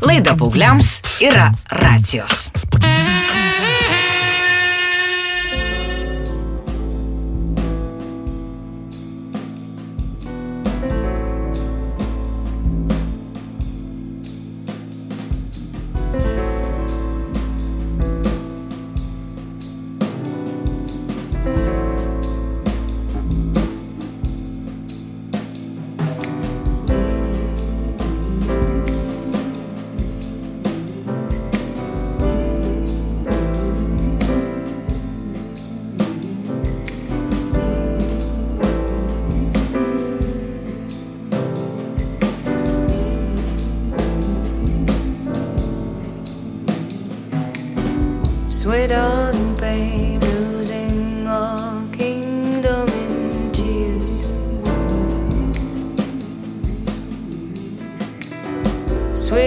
Laida paaugliams yra racijos.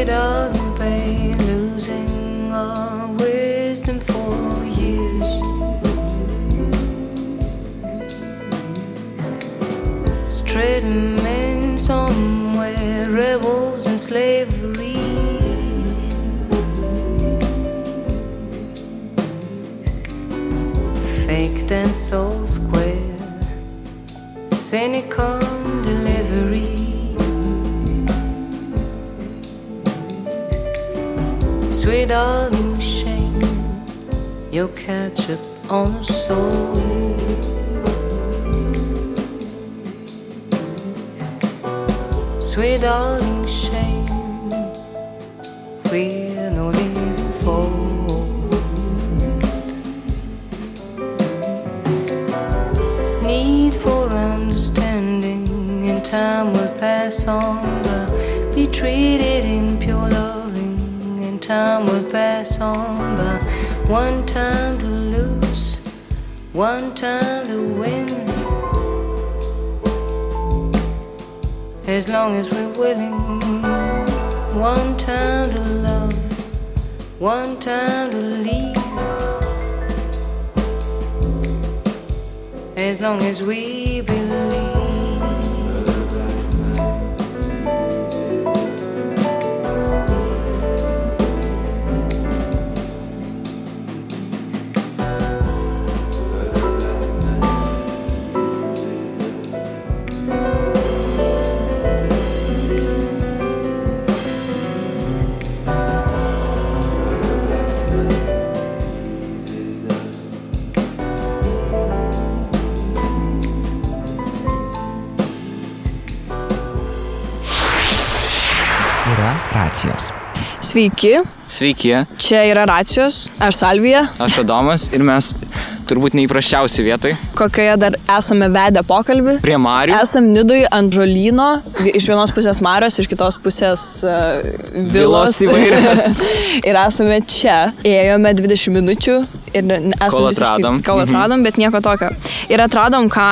Darling bay, losing our wisdom for years. Straight men somewhere, rebels in slavery. faked and so square. Cynical Sweet darling shame, your ketchup on a soul. Sweet darling shame, we're no living for. need for understanding and time will pass on on but one time to lose one time to win. As long as we're willing one time to love one time to leave. As long as we Sveiki, Sveiki, čia yra racijos, aš Salvija, aš Adomas ir mes turbūt neįprasčiausi vietoj. kokioje dar esame vedę pokalbį. Prie Marių. Esam Nidui ant žolyno, iš vienos pusės Marios, iš kitos pusės uh, vilos. Vilos įvairios. ir esame čia, ėjome 20 minučių ir esame Kol visiškai- atradom. Kol Mhm. atradom, bet nieko tokio. Ir atradom ką?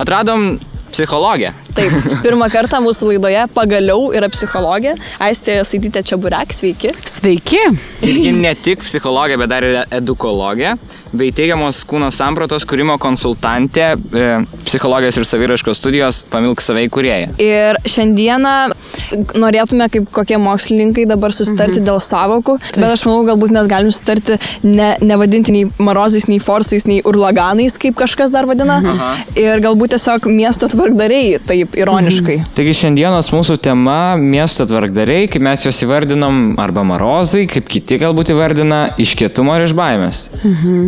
Atradom psichologę. Taip, pirmą kartą mūsų laidoje pagaliau yra psichologė. Aistė Saidytė Čiaburek, sveiki. Sveiki. Ir ji ne tik psichologė, bet dar ir edukologė, bei teigiamos kūno sampratos kūrimo konsultantė, e, psichologijos ir saviraškos studijos Pamilk savai kurieja. Ir šiandieną norėtume, kaip kokie mokslininkai, dabar susitarti Mhm. dėl savokų, bet aš manau, galbūt mes galim susitarti ne, nevadinti nei marozais, nei forsais, nei urlaganais, kaip kažkas dar vadina. Aha. Ir galbūt tiesiog miesto tvarkdariai, taip ironiškai. Taigi šiandienos mūsų tema - miesto tvarkdariai, kaip mes juos įvardinam, arba marozai, kaip kiti galbūt įvardina, iš kietumo ir iš baimės.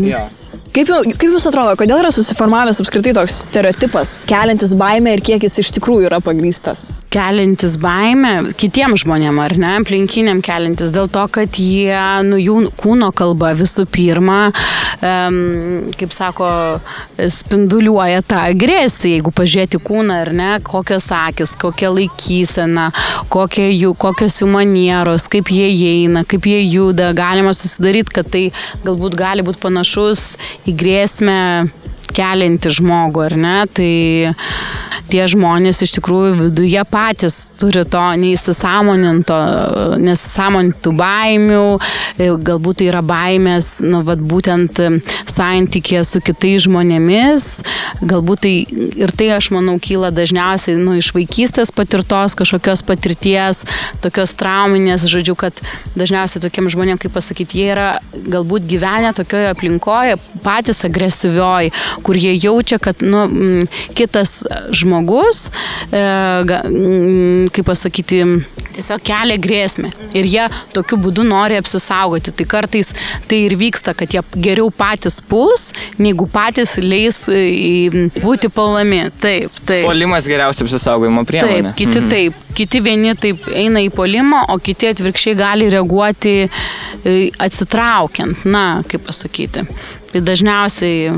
Jo. Kaip, jau- kaip Jums atrodo, kodėl yra susiformavęs apskritai toks stereotipas, keliantis baimę ir kiek jis iš tikrųjų yra pagrystas? Keliantis baimę kitiem žmonėm, ar ne, aplinkiniam keliantis, dėl to, kad jie, nu, jų kūno kalba visų pirma, um, kaip sako, spinduliuoja tą agresiją, jeigu pažiūrėti kūną, ar ne, kokios akis, kokia laikysena, kokie jų, kokios jų manieros, kaip jie eina, kaip jie juda, galima susidaryti, kad tai galbūt gali būti panašus į grėsmę kelianti žmogų, ar ne? Tai tie žmonės iš tikrųjų viduje patys turi to neįsisamoninto, nesisąmonintų baimių, e, galbūt tai yra baimės, nu, vat, būtent e, santykė su kitais žmonėmis, galbūt tai ir tai, aš manau, kyla dažniausiai nu, iš vaikystės patirtos kažkokios patirties, tokios trauminės, žodžiu, kad dažniausiai tokiem žmonėm, kaip pasakyti, jie yra galbūt gyvenę tokioje aplinkoje, patys agresyvioji, kur jie jaučia, kad nu, kitas žmogus, e, kaip pasakyti, tiesiog kelia grėsmę. Ir jie tokiu būdu nori apsisaugoti. Tai kartais tai ir vyksta, kad jie geriau patys puls, negu patys leis e, būti paulami. Taip, taip. Polimas geriausia apsisaugojimo priemonė. Taip, kiti mhm. taip. Kiti vieni taip eina į polimą, o kiti atvirkščiai gali reaguoti e, atsitraukiant. Na, kaip pasakyti. Tai dažniausiai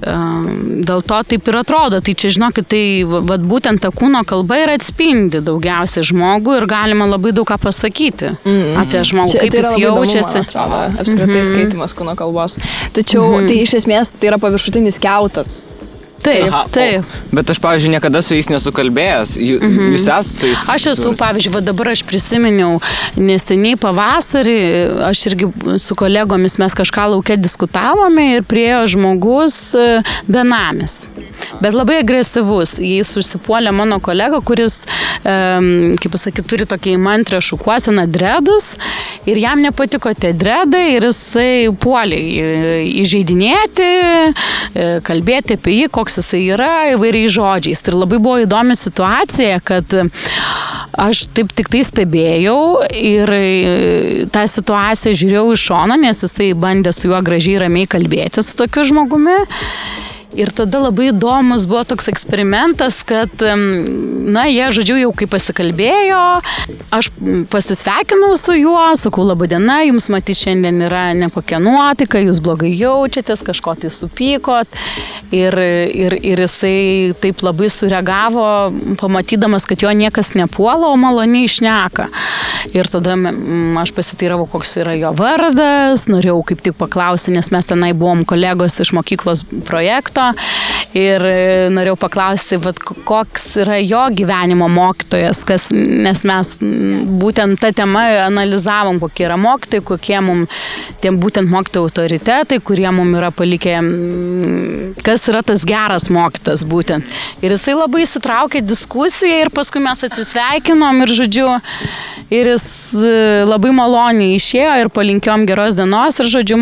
Dėl to taip ir atrodo. Tai čia, žinokit, tai vat, būtent ta kūno kalba ir atspindi daugiausiai žmogų ir galima labai daug ką pasakyti mm apie žmogų, čia, kaip tai jis jaučiasi. Įdomu, atrodo, apskritai mm -hmm. skaitimas kūno kalbos. Tačiau mm -hmm. tai iš esmės tai yra paviršutinis keutas Taip, Aha, taip. O, bet aš, pavyzdžiui, niekada su jais nesukalbėjęs. Jų, mm -hmm. Jūs esate su jais? Aš esu, pavyzdžiui, va dabar aš prisiminiau neseniai pavasarį, aš irgi su kolegomis mes kažką laukia diskutavome ir priejo žmogus e, benamis. Bet labai agresyvus. Jis užsipuolė mano kolegą, kuris, um, kaip pasakyti, turi tokį mantrę šukuoseną dredus ir jam nepatiko tie dredai ir jisai puolė įžeidinėti, e, kalbėti apie jį, koks jisai yra įvairiais žodžiais. Ir labai buvo įdomi situacija, kad aš taip tik tai stebėjau ir tą situaciją žiūrėjau iš šono, nes jisai bandė su juo gražiai ramiai kalbėti su tokiu žmogumi. Ir tada labai įdomus buvo toks eksperimentas, kad, na, jie, žodžiu, jau kaip pasikalbėjo, aš pasisveikinau su juo, sakau, laba diena, jums matyti šiandien yra nekokia nuotaika, jūs blogai jaučiatės, kažko tai supykot. Ir, ir, ir jisai taip labai sureagavo, pamatydamas, kad jo niekas nepuola, o maloniai išneka. Ir tada aš pasiteiravau, koks yra jo vardas, norėjau kaip tik paklausti, nes mes tenai buvom kolegos iš mokyklos projekto что ir e, norėjau paklausti, vat, koks yra jo gyvenimo mokytojas, kas, nes mes būtent tą temą analizavom, kokie yra mokytojai, kokie mums, tiem būtent mokytojų autoritetai, kurie mums yra palikę, kas yra tas geras mokytas būtent. Ir jisai labai įsitraukė diskusiją ir paskui mes atsisveikinom ir žodžiu, ir jis e, labai maloniai išėjo ir palinkėjom geros dienos ir, žodžiu,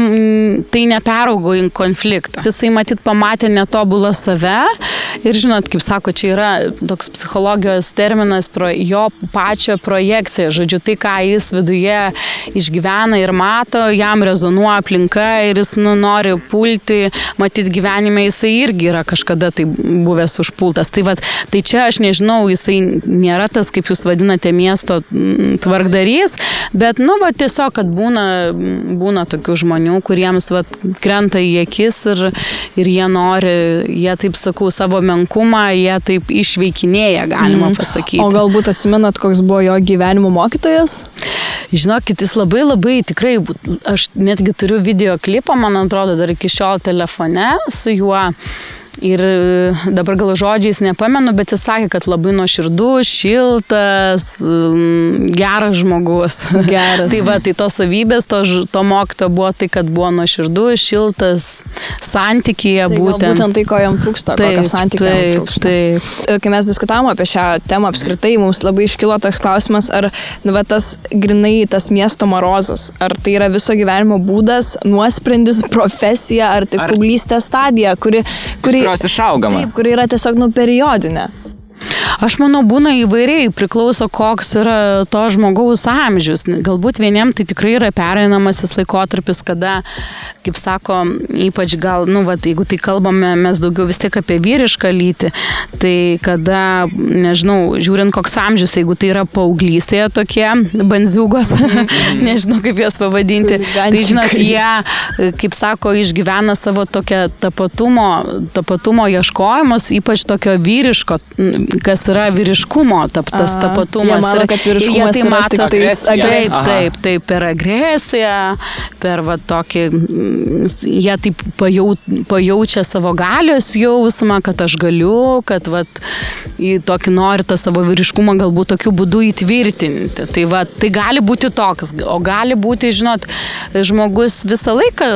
tai neperaugo į konfliktą. Jisai matyt pamatė netobulą save ir, žinot, kaip sako, čia yra toks psichologijos terminas pro jo pačio projekcija. Žodžiu, tai, ką jis viduje išgyvena ir mato, jam rezonuoja aplinka ir jis nu, nori pulti, matyt, gyvenime jisai irgi yra kažkada tai buvęs užpultas. Tai, vat, tai čia aš nežinau, jisai nėra tas, kaip jūs vadinate, miesto tvarkymas tvarkdarys, bet, nu, va, tiesiog, kad būna, būna tokių žmonių, kuriems, va, krenta į akis ir, ir jie nori, jie, taip sakau, savo menkumą, jie taip išveikinėja, galima mm. pasakyti. O galbūt atsimenat, koks buvo jo gyvenimo mokytojas? Žinokit, jis labai labai tikrai, aš netgi turiu video klipą, man atrodo, dar iki šiol telefone su juo. Ir e, dabar gal žodžiais nepamenu, bet jis sakė, kad labai nuoširdus, šiltas, geras žmogus. Geras. tai va, tai tos savybės, to, to mokyto buvo tai, kad buvo nuoširdus, šiltas, santykyje tai būtent. Būtent tai, ko jam trūksta, taip, kokio santykio jam trūksta. Taip. E, kai mes diskutavome apie šią temą apskritai, mums labai iškilo toks klausimas, ar nu, va, tas grinai tas miesto marozas, ar tai yra viso gyvenimo būdas, nuosprendis, profesija, ar tik paauglystės stadija, kuri, kuri kurios išaugama. Taip, kuri yra tiesiog nu periodinė. Aš manau, būna įvairiai, priklauso koks yra to žmogaus amžius. Galbūt vieniem tai tikrai yra pereinamasis laikotarpis, kada, kaip sako, ypač gal, nu, va, jeigu tai kalbame mes daugiau vis tiek apie vyrišką lytį, tai kada, nežinau, žiūrint koks amžius, jeigu tai yra paauglystėje tokie banziugos, nežinau kaip juos pavadinti, tai žinot, jie, kaip sako, išgyvena savo tokią tapatumo, tapatumo ieškojimus, ypač tokio vyriško, kas yra vyriškumo tap, tas A, tapatumas. jie mano, ir- kad ir jie vyriškumas tai mato tik tais Taip, agresija. taip, taip, per agresiją, per va, tokį, mm, jie taip pajau, pajaučia savo galios jausmą, kad aš galiu, kad va, į tokį nori tą savo vyriškumą galbūt tokiu būdu įtvirtinti. Tai, va, tai gali būti toks, o gali būti, žinot, žmogus visą laiką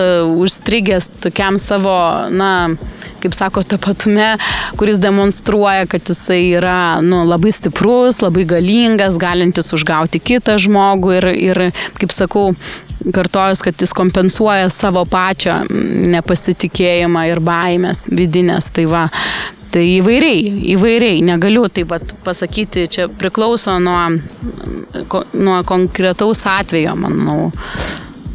užstrigęs tokiam savo, na, kaip sako, tapatume, kuris demonstruoja, kad jisai yra nu, labai stiprus, labai galingas, galintis užgauti kitą žmogų ir, ir kaip sakau, kartojus, kad jis kompensuoja savo pačią nepasitikėjimą ir baimės vidinės. Tai va, Tai įvairiai, įvairiai, negaliu taip pat pasakyti, čia priklauso nuo, nuo konkretaus atvejo, manau.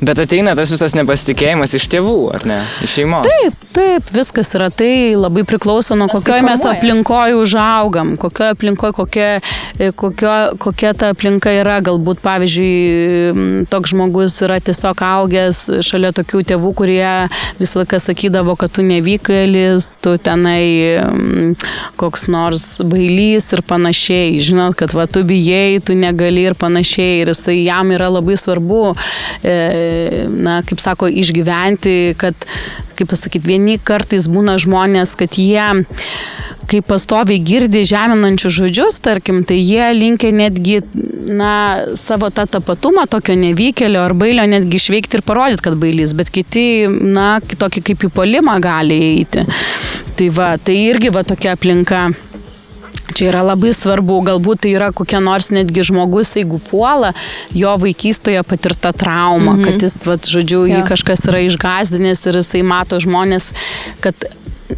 Bet ateina tas visas nepasitikėjimas iš tėvų, ar ne? Iš šeimos. Taip, taip, viskas yra tai, labai priklauso nuo kokioje mes aplinkoje užaugam, kokioje aplinkoje, kokia, e, kokio, kokia ta aplinka yra. Galbūt, pavyzdžiui, toks žmogus yra tiesiog augęs šalia tokių tėvų, kurie visą laiką sakydavo, kad tu nevykėlis, tu tenai koks nors bailys ir panašiai. Žinot, kad va, tu bijai, tu negali ir panašiai. Ir jisai jam yra labai svarbu, e, na, kaip sako, išgyventi, kad, kaip pasakyti, vieni kartais būna žmonės, kad jie kai pastoviai girdi žeminančius žodžius, tarkim, tai jie linkia netgi, na, savo tą tapatumą tokio nevykėlio ar bailio netgi išveikti ir parodyti, kad bailys, bet kiti, na, kitokį kaip į polimą gali eiti. Tai va, tai irgi va tokia aplinka. Čia yra labai svarbu, galbūt tai yra kokia nors netgi žmogus, jeigu puola, jo vaikystėje patirta trauma, mhm. kad jis, vat, žodžiu, jį Jo. kažkas yra išgazdinęs ir jisai mato žmonės, kad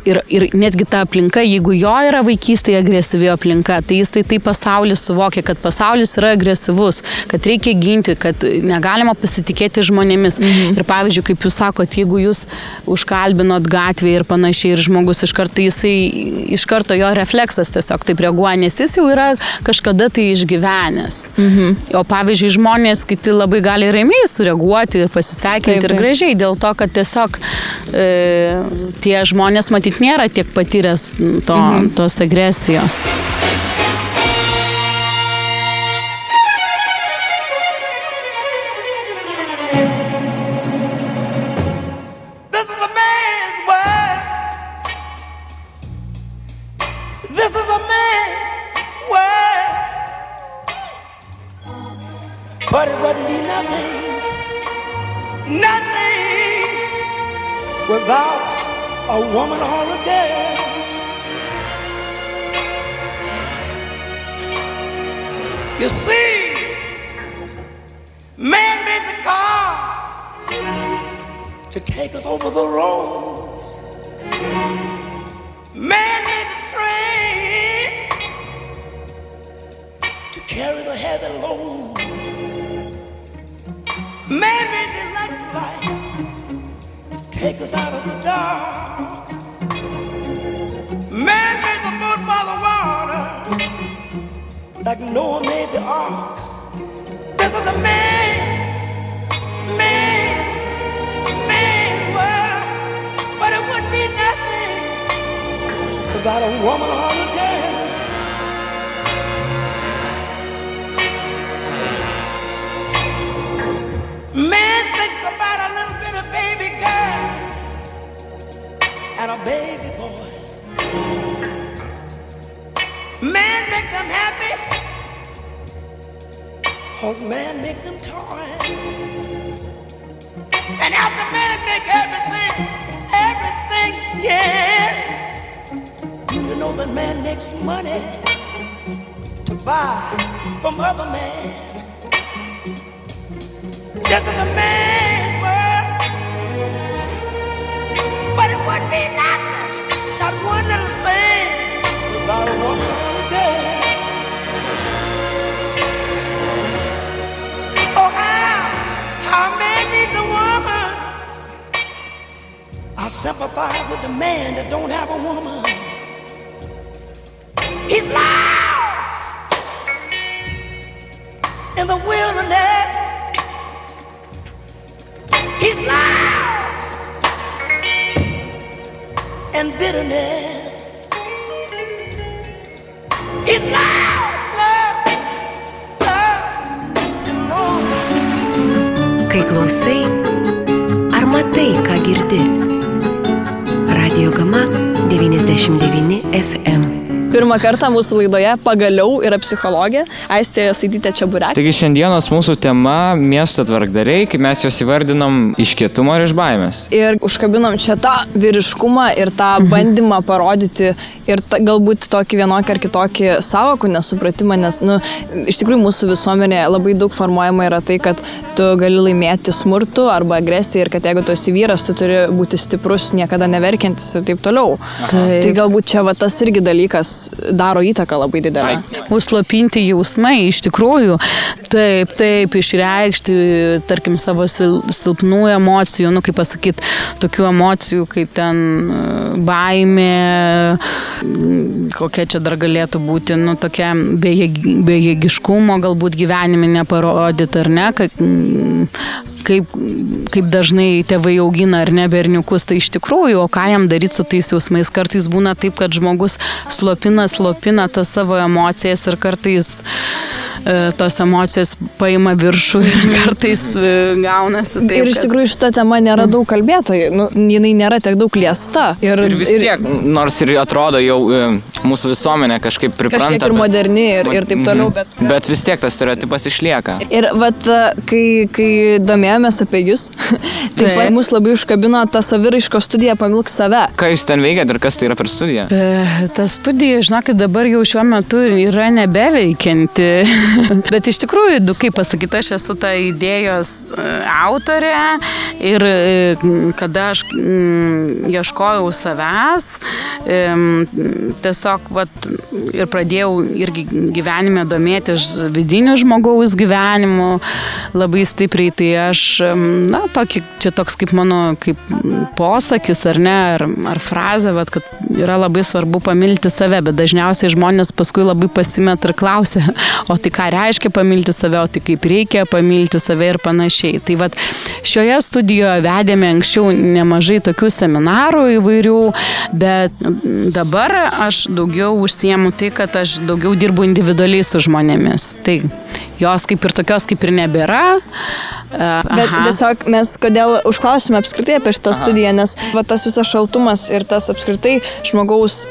ir, ir netgi ta aplinka, jeigu jo yra vaikystėje agresyvi aplinka, tai jis tai taip pasaulis suvokia, kad pasaulis yra agresyvus, kad reikia ginti, kad negalima pasitikėti žmonėmis. Mhm. Ir pavyzdžiui, kaip jūs sakot, jeigu jūs užkalbinot gatvėje ir panašiai, ir žmogus iš karto, jisai, iš karto jo refleksas tiesiog taip reaguoja, nes jis jau yra kažkada tai išgyvenęs. Mhm. O pavyzdžiui, žmonės kiti labai gali ramiai sureaguoti ir pasisveikinti Taip, ir taip. gražiai, dėl to, kad tiesiog e, tie žmonės matyt nėra tiek patyręs to, mhm. tos agresijos. This is a man's world. This is a man's world. But it wouldn't be nothing, nothing without a woman or a girl. You see, man made the cars to take us over the road. Man made the train to carry the heavy load. Man made the electric light take us out of the dark. Man made the boat by the water like Noah made the ark. This is a man, man man's world, but it wouldn't be nothing without a woman or a girl. And a baby boys. Man make them happy, cause man make them toys. And after man make everything, everything, yeah. Do you know that man makes money to buy from other men? This is a man's one little thing without a woman. Oh, how, how man needs a woman. I sympathize with the man that don't have a woman. He's lost in the wilderness. and bitterness. It's loud, love, love, Kai klausai, ar matai, ką girdi? Radio Gama 99 FM. Pirmą kartą mūsų laidoje pagaliau yra psichologė Aistė Saidytė Čiaburek. Taigi šiandienos mūsų tema - miesto tvarkdariai, kaip mes juos įvardinom iš kietumo ir iš baimės. Ir užkabinom čia tą vyriškumą ir tą mhm. bandymą parodyti ir ta, galbūt tokį vienokį ar kitokį savokų nesupratimą, nes, nu, iš tikrųjų mūsų visuomenėje labai daug formuojama yra tai, kad tu gali laimėti smurtu arba agresiją ir kad jeigu tu esi vyras, tu turi būti stiprus, niekada neverkiantis ir taip toliau. Taip. Tai galbūt čia va tas irgi dalykas daro įtaką labai didelę. Užslopinti jausmai, iš tikrųjų, taip, taip, išreikšti, tarkim, savo sil silpnų emocijų, nu, kaip pasakyti, tokių emocijų kaip ten e, baimė, kokia čia dar galėtų būti, nu, tokia bejėgiškumo galbūt gyvenime neparodyti, ar ne, kad kaip, kaip dažnai tėvai augina ar ne berniukus, tai iš tikrųjų, o ką jam daryti su tais jausmais, kartais būna taip, kad žmogus slopina, slopina tas savo emocijas ir kartais E, tos emocijos paima viršų ir kartais e, gaunasi. Taip, ir iš tikrųjų šita tema nėra daug kalbėta, nu, jinai nėra tiek daug liesta. Ir, ir vis tiek, ir, nors ir atrodo jau e, mūsų visuomenė kažkaip pripranta. Kažkiek ir moderni ir, ir taip toliau, bet... Kad... Bet vis tiek tas stereotipas išlieka. Ir vat, kai, kai domėjomės apie jūs, tai tai mus labai užkabino ta saviraiško studija Pamilk save. Ką jūs ten veikiate ir kas tai yra per studiją? E, ta studija, žinokit, dabar jau šiuo metu yra nebeveikianti. Bet iš tikrųjų, kaip pasakyti, aš esu ta idėjos e, autorė ir e, kada aš mm, ieškojau savęs, tiesiog vat, ir pradėjau irgi gyvenime domėtis vidiniu žmogaus gyvenimu labai stipriai, tai aš, na, tokį, čia toks kaip mano, kaip posakis ar ne, ar, ar frazė, vat, kad yra labai svarbu pamilti save, bet dažniausiai žmonės paskui labai pasimet ir klausia, o tai ką reiškia pamilti save, o tai kaip reikia pamilti save ir panašiai. Tai vad šioje studijoje vedėme anksčiau nemažai tokių seminarų įvairių, bet dabar aš daugiau užsiemu tai, kad aš daugiau dirbu individualiai su žmonėmis. Tai jos kaip ir tokios kaip ir nebėra. Aha. Bet tiesiog mes kodėl užklausime apskritai apie šitą Aha. studiją, nes va, tas visas šaltumas ir tas apskritai žmogaus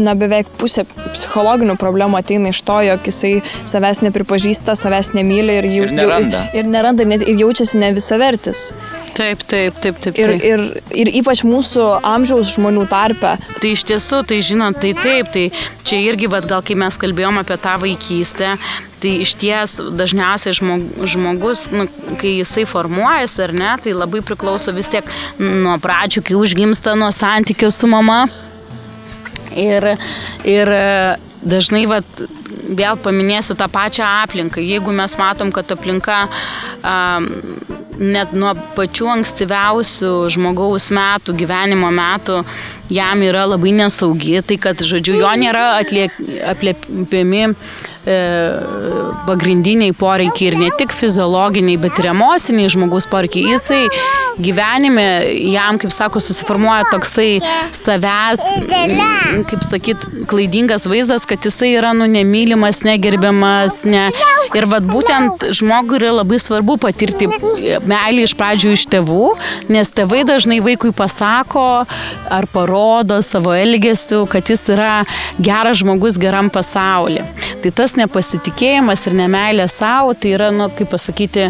na, beveik pusė psichologinių problemų ateina iš to, jog jisai savęs nepripažįsta, savęs nemyli ir, jau, ir neranda. Ir, ir neranda, net ir jaučiasi ne visavertis. Taip, taip, taip, taip. Ir, ir, ir ypač mūsų amžiaus žmonių tarpe. Tai iš tiesų, tai žinot, tai taip, tai čia irgi, vad gal kai mes kalbėjom apie tą vaikystę, tai iš ties dažniausiai žmogus, nu, kai jisai formuojasi ar ne, tai labai priklauso vis tiek nuo pradžių, kai užgimsta nuo santykių su mama Ir, ir e, dažnai vat, vėl paminėsiu tą pačią aplinką. Jeigu mes matom, kad aplinka um, net nuo pačių ankstyviausių žmogaus metų, gyvenimo metų, jam yra labai nesaugi, tai kad, žodžiu, jo nėra e, pagrindiniai poreikiai ir ne tik fiziologiniai, bet ir emociniai žmogaus poreikiai. Jisai gyvenime, jam, kaip sako, susiformuoja toksai savęs, kaip sakyt, klaidingas vaizdas, kad jisai yra nu nemylimas, negerbiamas. Ne. Ir vad būtent žmogui yra labai svarbu patirti meilį iš pradžių iš tėvų, nes tėvai dažnai vaikui pasako ar parodo savo elgesiu, kad jis yra geras žmogus geram pasaulyje. Tai tas nepasitikėjimas ir nemailė savo, tai yra, nu, kaip pasakyti,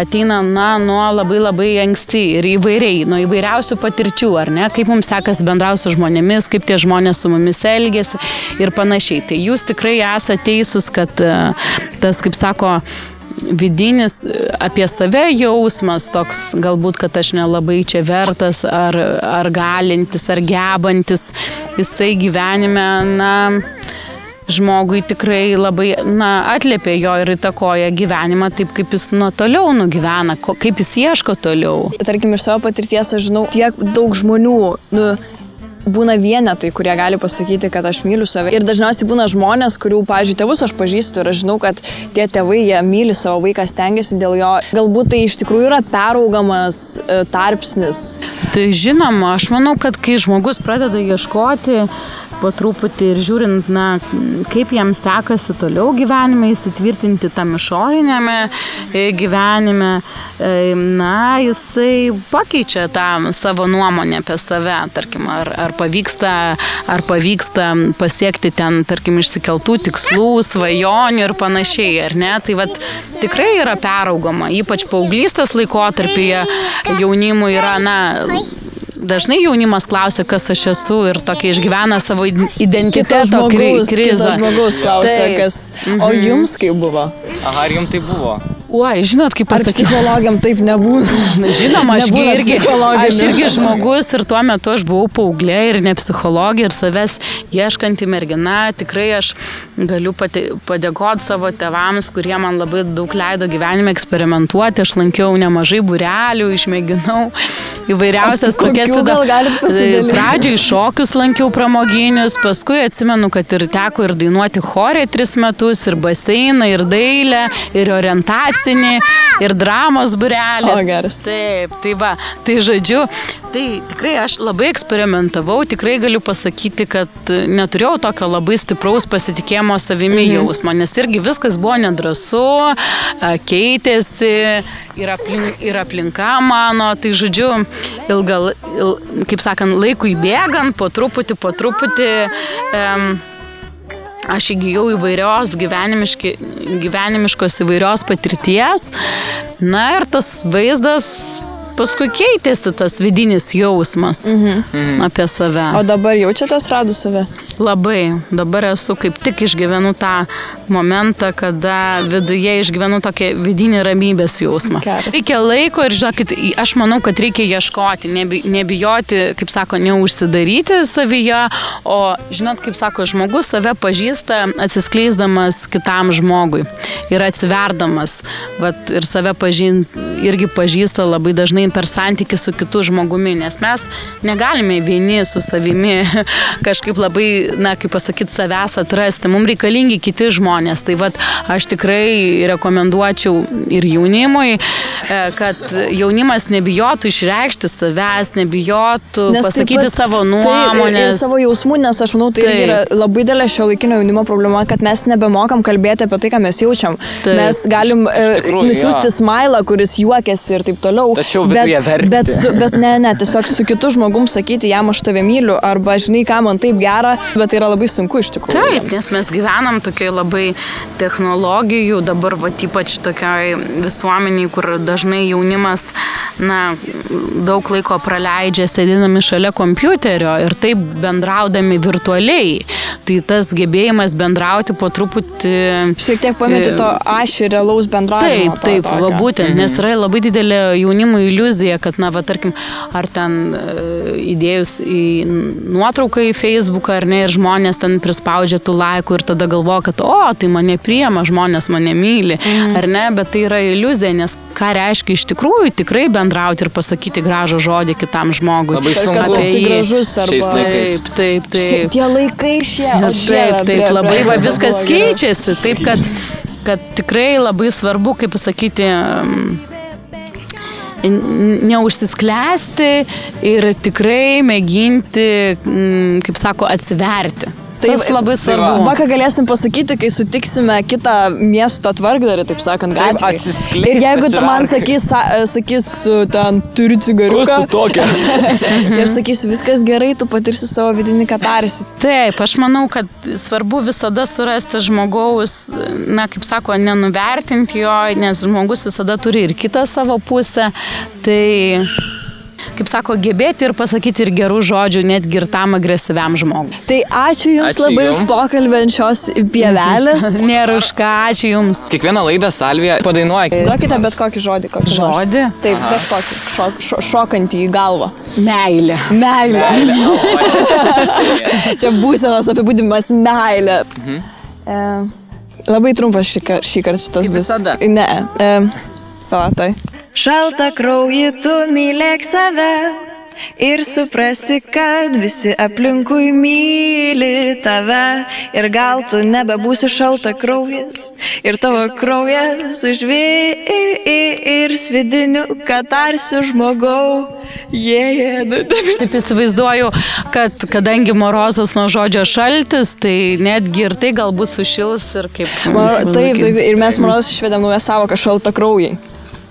ateina, na, nuo labai labai anksti ir įvairiai, nuo įvairiausių patirčių, ar ne, kaip mums sekasi bendrauti su žmonėmis, kaip tie žmonės su mumis elgesi ir panašiai. Tai jūs tikrai esate teisūs, kad e, tas, kaip sako, vidinis apie save jausmas toks, galbūt, kad aš nelabai čia vertas, ar, ar galintis, ar gebantis, jisai gyvenime, na, žmogui tikrai labai, na, atliepia jo ir įtakoja gyvenimą taip, kaip jis nuo toliau nugyvena, kaip jis ieško toliau. Tarkim, iš savo patirties aš žinau, tiek daug žmonių, nu, būna vienetai, kurie gali pasakyti, kad aš myliu save. Ir dažniausiai būna žmonės, kurių, pažiūrėjau, tėvus aš pažįstu ir aš žinau, kad tie tėvai, jie myli savo vaiką, stengiasi dėl jo. Galbūt tai iš tikrųjų yra peraugamas e, tarpsnis. Tai žinoma, aš manau, kad kai žmogus pradeda ieškoti po truputį ir žiūrint, na, kaip jam sekasi toliau gyvenime įsitvirtinti tam išorinėme e, gyvenime, e, na, jisai pakeičia tą savo nuomonę apie save, tarkim, ar, ar, pavyksta, ar pavyksta pasiekti ten, tarkim, išsikeltų tikslų, svajonių ir panašiai, ar ne? Tai vad tikrai yra peraugama, ypač paauglystės laikotarpyje jaunimui yra, na, dažnai jaunimas klausia, kas aš esu ir tokia išgyvena savo identiteto žmogaus, krizę. Žmogaus klausia, Taip. kas. O Mhm. jums kaip buvo? Aha, ar jums tai buvo? Oi, žinot, kaip pasakyti. psichologam taip nebūna? Žinoma, aš irgi, aš irgi žmogus ir tuo metu aš buvau paauglė ir ne psichologija ir savęs ieškanti mergina. Tikrai aš galiu padėkoti savo tevams, kurie man labai daug leido gyvenime eksperimentuoti. Aš lankiau nemažai burelių, išmėginau įvairiausias tokias. pasidalinti? Pradžiai šokius lankiau pramoginius, paskui atsimenu, kad ir teko ir dainuoti chorė tris metus, ir baseiną, ir dailę, ir orientacinį, ir dramos burelį. O, geras. Taip, tai va, tai žodžiu, tai tikrai aš labai eksperimentavau, tikrai galiu pasakyti, kad neturėjau tokio labai stipraus pasitikėjimo savimi mhm. jausmo, nes irgi viskas buvo nedrasu, keitėsi ir, aplink, ir aplinka mano, tai žodžiu, ilgal, il, kaip sakant, laikui bėgant, po truputį, po truputį. Um, Aš įgyjau įvairios gyvenimiškos įvairios patirties. Na ir tas vaizdas paskui keitėsi, tas vidinis jausmas mhm. apie save. O dabar jaučiatės radus save? Labai. Dabar esu kaip tik išgyvenu tą momentą, kada viduje išgyvenu tokį vidinį ramybės jausmą. Geras. Reikia laiko ir, žinokit, aš manau, kad reikia ieškoti, nebi, nebijoti, kaip sako, neužsidaryti savyje, o, žinot, kaip sako, žmogus save pažįsta atsiskleisdamas kitam žmogui ir atsiverdamas. Vat, ir save pažin, irgi pažįsta labai dažnai per santykių su kitu žmogumi, nes mes negalime vieni su savimi kažkaip labai, na, kaip pasakyti, savęs atrasti. Mums reikalingi kiti žmonės. Tai vad aš tikrai rekomenduočiau ir jaunimui, e, kad jaunimas nebijotų išreikšti savęs, nebijotų Nes pasakyti pat- savo ir- ir nuomonės. savo jausmų, nes aš manau, tai Taip. yra labai didelė šio laikinio jaunimo problema, kad mes nebemokam kalbėti apie tai, ką mes jaučiam. Taip. Mes galim e, tikrųjų, nusiųsti jo. smailą, kuris juokiasi ir taip toliau. Tačiau bet, verkti. bet, su, bet ne, ne, tiesiog su kitu žmogum sakyti, jam aš tave myliu, arba žinai, ką man taip gera, bet tai yra labai sunku iš tikrųjų. Taip, jiems. nes mes gyvenam tokiai labai technologijų, dabar va, ypač tokiai visuomeniai, kur dažnai jaunimas na, daug laiko praleidžia sėdinami šalia kompiuterio ir taip bendraudami virtualiai. Tai tas gebėjimas bendrauti po truputį... Šiek tiek pameti to ašį realaus bendravimo. Taip, taip, to va, būtent, nes yra labai didelė jaunimo iliuzija, kad, na, va, tarkim, ar ten e, įdėjus į nuotrauką į Facebooką, ar ne, ir žmonės ten prispaudžia tų laikų ir tada galvoja, kad, o, tai mane priema, žmonės mane myli, mhm. ar ne, bet tai yra iliuzija, nes ką reiškia iš tikrųjų tikrai bendrauti ir pasakyti gražų žodį kitam žmogui. Labai sunku. Kad esi jį- gražus arba... šiais laikais. Taip, taip, Šie, taip. tie laikai šie. Taip, taip, prie- labai va, viskas keičiasi. Taip, kad, kad tikrai labai svarbu, kaip pasakyti, um, neužsisklęsti ir tikrai mėginti, mm, kaip sako, atsiverti. Tai labai svarbu. Va, ką galėsim pasakyti, kai sutiksime kitą miesto tvarkdarį, taip sakant, atsiskleisk, Ir jeigu tu man sakys, sa- sakys, ten turi cigariuką, tokia? tai aš sakysiu, viskas gerai, tu patirsi savo vidinį katarsį. Taip, aš manau, kad svarbu visada surasti žmogaus, na, kaip sako, nenuvertinti jo, nes žmogus visada turi ir kitą savo pusę. Tai, kaip sako, gebėti ir pasakyti ir gerų žodžių, netgi ir tam agresyviam žmogui. Tai ačiū Jums Ačiū labai jum. už pokalbį ant šios pievelės. Nėra už ką, ačiū Jums. Kiekvieną laidą Salvija padainuoja. Duokite bet kokį žodį. Kokį nors. Žodį? Taip, bet kokį šok, šo, šokantį į galvą. Meilė. Meilė. Čia būsenos apibūdimas meilė. E, labai trumpas šį, kar- šį kartą šitas bus. visada. Ne. E, palatai. Šalta krauji tu mylėk save, ir suprasi, kad visi aplinkui myli tave ir gal tu nebebūsi šalta kraujas ir tavo kraujas užvėjai ir svidiniu katarsiu žmogau. Yeah, yeah, nu, Taip įsivaizduoju, kad kadangi morozas nuo žodžio šaltis, tai netgi ir tai galbūt sušils ir kaip... Mar, taip, taip, ir mes morozas išvedėm naują savoką šalta kraujai.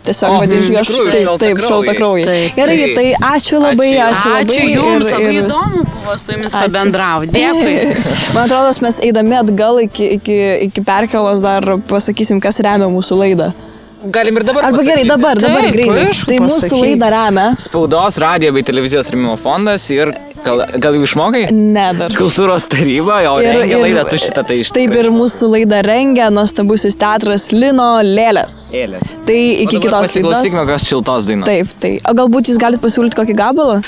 Tiesiog vadinsiu aš taip, taip šalta kraujai. Gerai, tai ačiū labai, ačiū, ačiū labai. Ačiū Jums, ir, labai ir, įdomu buvo su Jumis pabendrauti. Dėkui. Man atrodo, mes eidami atgal iki, iki, iki perkelos dar pasakysim, kas remia mūsų laidą. Galim ir dabar. Arba pasakyti. gerai, dabar, dabar Taip, greitai. aišku, Tai mūsų pasakyk. laidą remia. Spaudos, radio bei televizijos remimo fondas ir gal, gal jau išmokai? Ne dar. Kultūros taryba, o ir, rengia laidą tu šitą tai iš Taip ir mūsų laidą rengia nuostabusis teatras Lino Lėlės. Eilės. Tai iki kitos Pasiklausykime, laidos. kas šiltos dainos. Taip, tai. O galbūt jūs galite pasiūlyti kokį gabalą?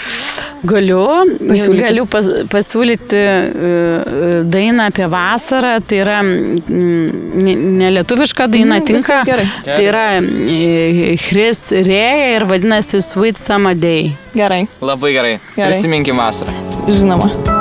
Galiu, Pasiūlykit. galiu pas, pasiūlyti uh, dainą apie vasarą, tai yra mm, nelietuviška daina, Mhm, tinka. gerai. Tai yra uh, Chris Rėja ir vadinasi Sweet Summer Day. Gerai, Labai gerai. Gerai. Prisiminkim vasarą. žinoma.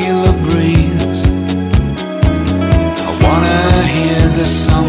Feel a breeze. I wanna hear the summer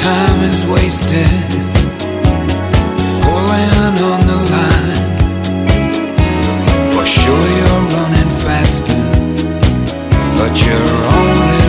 time is wasted pulling on the line. For sure, you're running faster, but you're only